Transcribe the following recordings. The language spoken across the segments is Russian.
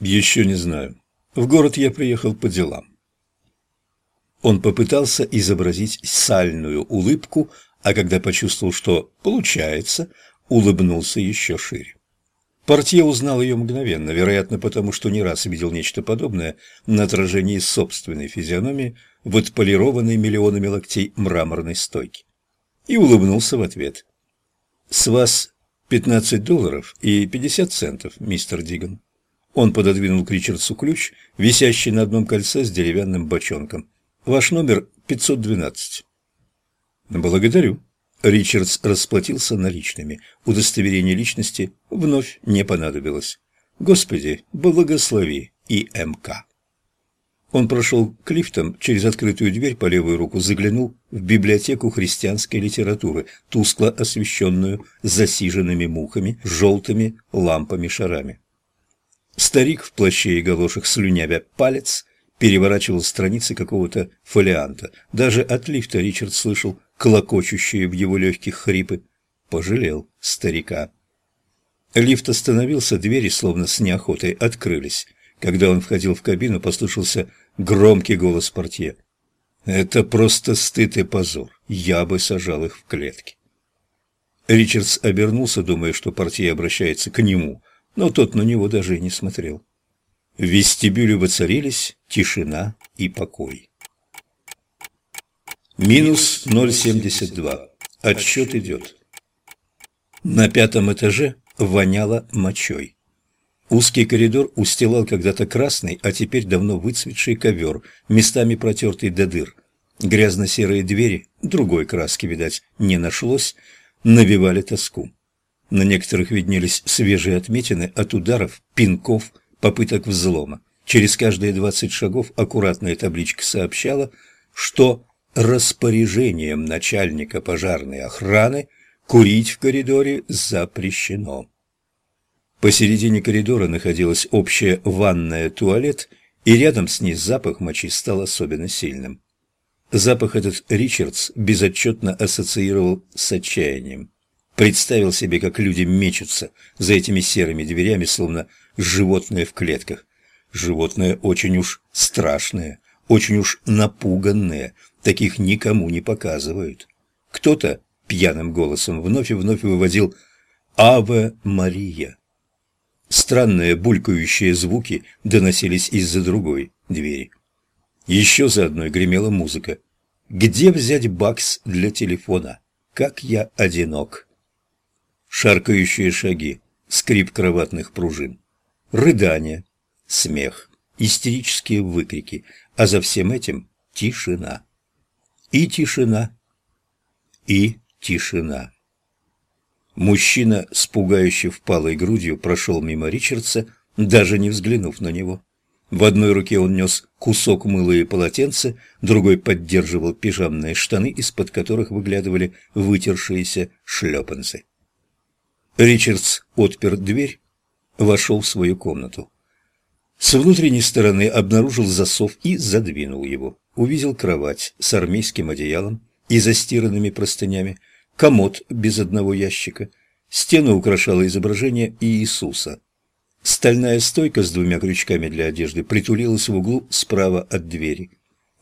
«Еще не знаю. В город я приехал по делам». Он попытался изобразить сальную улыбку, а когда почувствовал, что получается, улыбнулся еще шире. Портье узнал ее мгновенно, вероятно, потому что не раз видел нечто подобное на отражении собственной физиономии в отполированной миллионами локтей мраморной стойке. И улыбнулся в ответ. «С вас пятнадцать долларов и пятьдесят центов, мистер Диган». Он пододвинул к Ричардсу ключ, висящий на одном кольце с деревянным бочонком. «Ваш номер пятьсот двенадцать». «Благодарю». Ричардс расплатился наличными. Удостоверение личности вновь не понадобилось. Господи, благослови и МК. Он прошел к лифтам, через открытую дверь по левую руку заглянул в библиотеку христианской литературы, тускло освещенную засиженными мухами, желтыми лампами-шарами. Старик в плаще и галошах слюнявя палец переворачивал страницы какого-то фолианта. Даже от лифта Ричард слышал клокочущие в его легких хрипы. Пожалел старика. Лифт остановился, двери, словно с неохотой, открылись. Когда он входил в кабину, послышался громкий голос портье. «Это просто стыд и позор. Я бы сажал их в клетки». Ричардс обернулся, думая, что портье обращается к нему, но тот на него даже и не смотрел. В вестибюле воцарились тишина и покой. Минус 0,72. Отсчет идет. На пятом этаже воняло мочой. Узкий коридор устилал когда-то красный, а теперь давно выцветший ковер, местами протертый до дыр. Грязно-серые двери, другой краски, видать, не нашлось, навевали тоску. На некоторых виднелись свежие отметины от ударов, пинков, попыток взлома. Через каждые двадцать шагов аккуратная табличка сообщала, что распоряжением начальника пожарной охраны курить в коридоре запрещено. Посередине коридора находилась общая ванная туалет, и рядом с ней запах мочи стал особенно сильным. Запах этот Ричардс безотчетно ассоциировал с отчаянием. Представил себе, как люди мечутся за этими серыми дверями, словно животные в клетках. Животные очень уж страшные, очень уж напуганные, таких никому не показывают. Кто-то пьяным голосом вновь и вновь выводил «Аве Мария». Странные булькающие звуки доносились из-за другой двери. Еще за одной гремела музыка. «Где взять бакс для телефона? Как я одинок!» Шаркающие шаги, скрип кроватных пружин, рыдания, смех, истерические выкрики, а за всем этим тишина. И тишина, и тишина. Мужчина с пугающе впалой грудью прошел мимо Ричардса, даже не взглянув на него. В одной руке он нес кусок мыла и полотенце, другой поддерживал пижамные штаны, из-под которых выглядывали вытершиеся шлепанцы. Ричардс отпер дверь, вошел в свою комнату. С внутренней стороны обнаружил засов и задвинул его. Увидел кровать с армейским одеялом и застиранными простынями, комод без одного ящика. Стену украшало изображение Иисуса. Стальная стойка с двумя крючками для одежды притулилась в углу справа от двери.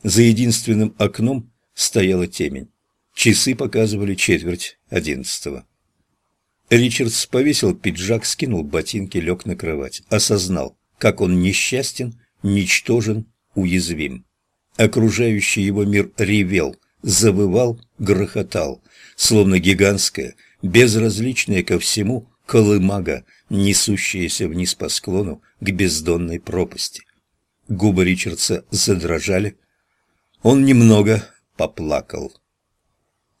За единственным окном стояла темень. Часы показывали четверть одиннадцатого. Ричардс повесил пиджак, скинул ботинки, лег на кровать. Осознал, как он несчастен, ничтожен, уязвим. Окружающий его мир ревел, завывал, грохотал, словно гигантская, безразличная ко всему колымага, несущаяся вниз по склону к бездонной пропасти. Губы Ричардса задрожали. Он немного поплакал.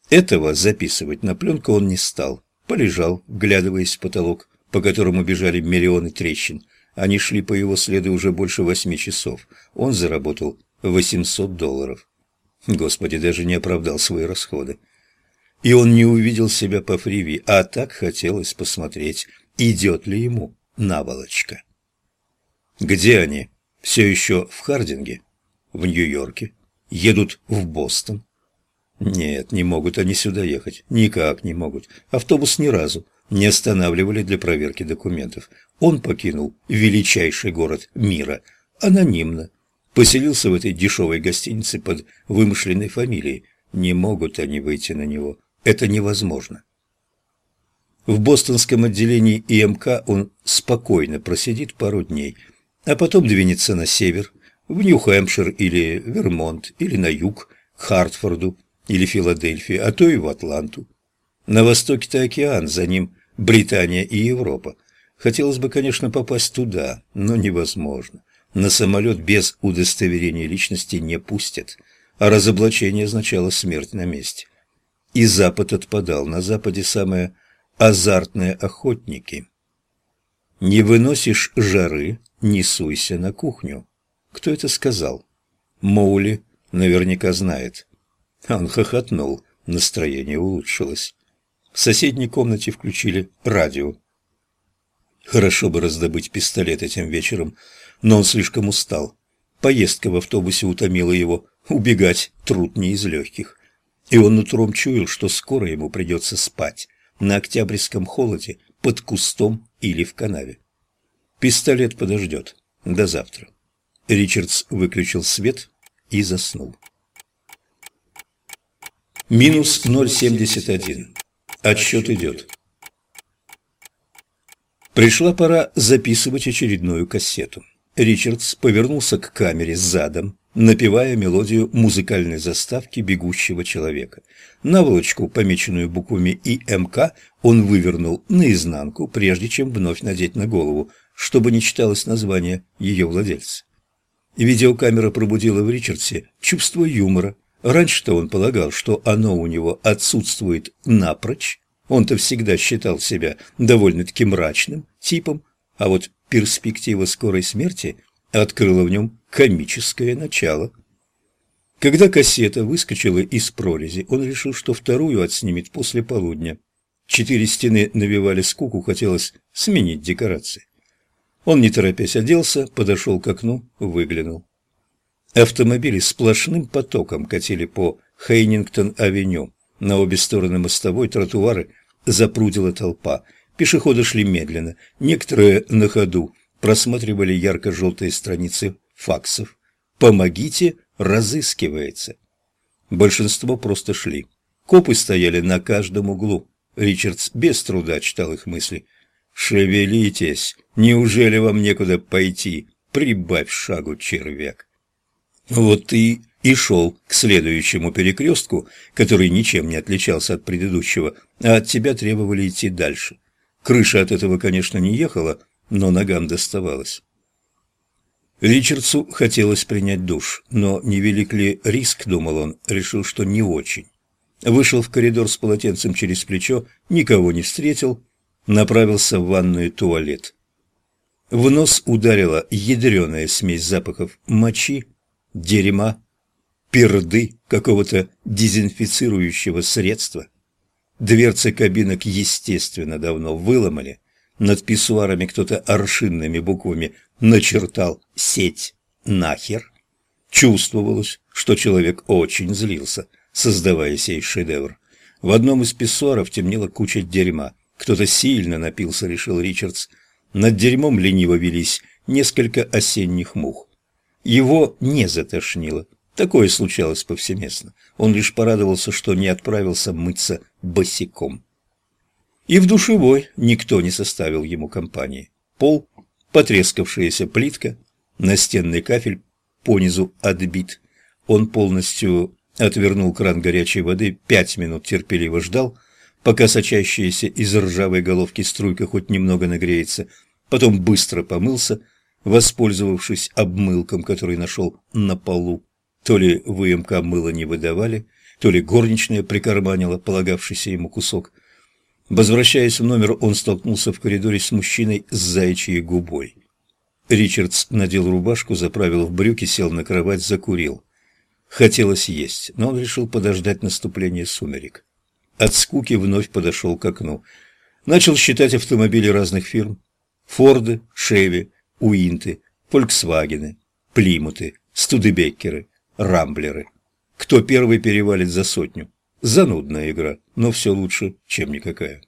Этого записывать на пленку он не стал. Полежал, вглядываясь в потолок, по которому бежали миллионы трещин. Они шли по его следу уже больше восьми часов. Он заработал 800 долларов. Господи, даже не оправдал свои расходы. И он не увидел себя по фриви, а так хотелось посмотреть, идет ли ему наволочка. Где они? Все еще в Хардинге? В Нью-Йорке? Едут в Бостон? Нет, не могут они сюда ехать. Никак не могут. Автобус ни разу не останавливали для проверки документов. Он покинул величайший город мира анонимно, поселился в этой дешевой гостинице под вымышленной фамилией. Не могут они выйти на него. Это невозможно. В бостонском отделении ИМК он спокойно просидит пару дней, а потом двинется на север, в Нью-Хэмпшир или Вермонт, или на юг, к Хартфорду или Филадельфии, а то и в Атланту. На востоке-то океан, за ним Британия и Европа. Хотелось бы, конечно, попасть туда, но невозможно. На самолет без удостоверения личности не пустят, а разоблачение означало смерть на месте. И Запад отпадал. На Западе самое азартные охотники. Не выносишь жары, не суйся на кухню. Кто это сказал? Моули наверняка знает. Он хохотнул, настроение улучшилось. В соседней комнате включили радио. Хорошо бы раздобыть пистолет этим вечером, но он слишком устал. Поездка в автобусе утомила его, убегать труд не из легких. И он утром чуял, что скоро ему придется спать на октябрьском холоде, под кустом или в канаве. Пистолет подождет. До завтра. Ричардс выключил свет и заснул. Минус 0,71. Отсчет идет. Пришла пора записывать очередную кассету. Ричардс повернулся к камере задом, напевая мелодию музыкальной заставки бегущего человека. Наволочку, помеченную буквами ИМК, он вывернул наизнанку, прежде чем вновь надеть на голову, чтобы не читалось название ее владельца. Видеокамера пробудила в Ричардсе чувство юмора. Раньше-то он полагал, что оно у него отсутствует напрочь. Он-то всегда считал себя довольно-таки мрачным типом, а вот перспектива скорой смерти открыла в нем комическое начало. Когда кассета выскочила из прорези, он решил, что вторую отснимет после полудня. Четыре стены навевали скуку, хотелось сменить декорации. Он, не торопясь, оделся, подошел к окну, выглянул. Автомобили сплошным потоком катили по Хейнингтон-авеню. На обе стороны мостовой тротуары запрудила толпа. Пешеходы шли медленно, некоторые на ходу, просматривали ярко-желтые страницы факсов. «Помогите, разыскивается». Большинство просто шли. Копы стояли на каждом углу. Ричардс без труда читал их мысли. «Шевелитесь! Неужели вам некуда пойти? Прибавь шагу, червяк!» Вот ты и шел к следующему перекрестку, который ничем не отличался от предыдущего, а от тебя требовали идти дальше. Крыша от этого, конечно, не ехала, но ногам доставалось. Ричардсу хотелось принять душ, но невелик ли риск, думал он, решил, что не очень. Вышел в коридор с полотенцем через плечо, никого не встретил, направился в ванную туалет. В нос ударила ядреная смесь запахов мочи, дерьма, перды, какого-то дезинфицирующего средства. Дверцы кабинок, естественно, давно выломали, над писсуарами кто-то аршинными буквами начертал «сеть нахер». Чувствовалось, что человек очень злился, создавая сей шедевр. В одном из писсуаров темнела куча дерьма. Кто-то сильно напился, решил Ричардс. Над дерьмом лениво велись несколько осенних мух. Его не затошнило. Такое случалось повсеместно. Он лишь порадовался, что не отправился мыться босиком. И в душевой никто не составил ему компании. Пол, потрескавшаяся плитка, настенный кафель понизу отбит. Он полностью отвернул кран горячей воды, пять минут терпеливо ждал, пока сочащаяся из ржавой головки струйка хоть немного нагреется, потом быстро помылся, воспользовавшись обмылком, который нашел на полу. То ли выемка мыла не выдавали, то ли горничная прикарманила полагавшийся ему кусок – Возвращаясь в номер, он столкнулся в коридоре с мужчиной с заячьей губой. Ричардс надел рубашку, заправил в брюки, сел на кровать, закурил. Хотелось есть, но он решил подождать наступления сумерек. От скуки вновь подошел к окну. Начал считать автомобили разных фирм. Форды, Шеви, Уинты, Фольксвагены, Плимуты, Студебеккеры, Рамблеры. Кто первый перевалит за сотню? Занудная игра, но все лучше, чем никакая.